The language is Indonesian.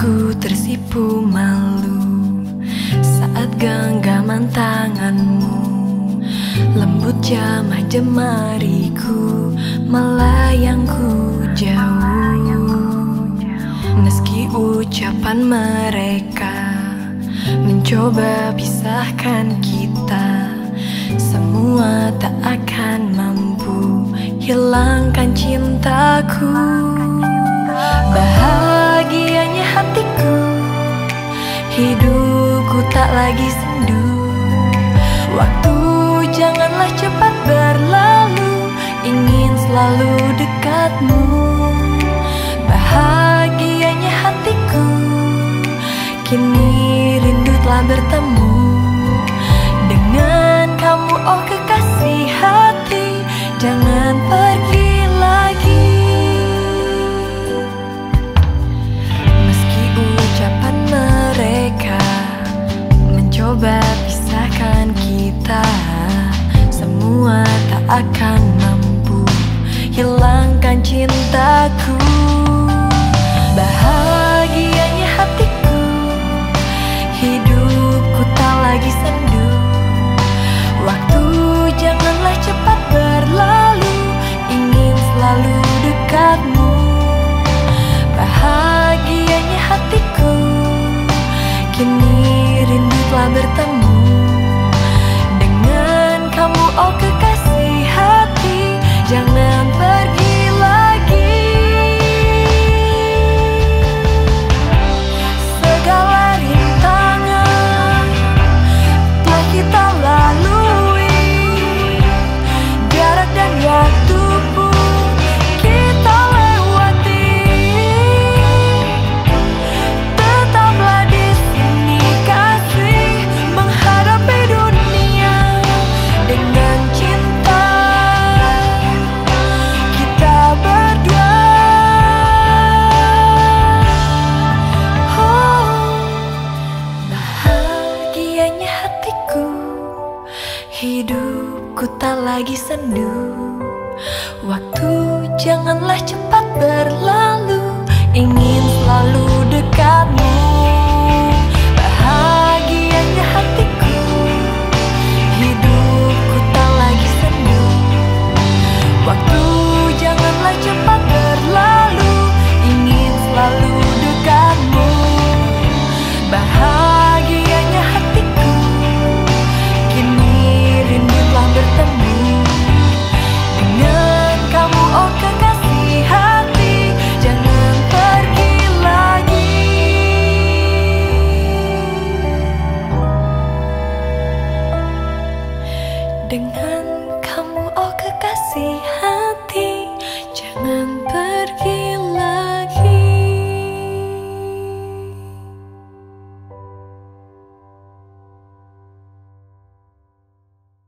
Ku tersipu malu saat genggaman tanganmu. Lembut jamah jemariku melayangku jauh. Meski ucapan mereka mencoba pisahkan kita Semua tak akan mampu hilangkan cintaku Hidupku tak lagi sendu. Waktu janganlah cepat berlalu Ingin selalu dekatmu. Bahagianya hatiku Kini rindu telah bertemu. Dengan kamu oh kekasih Semua tak akan mampu. Hilangkan cintaku hidupku tak lagi sendu. Waktu janganlah cepat berlalu.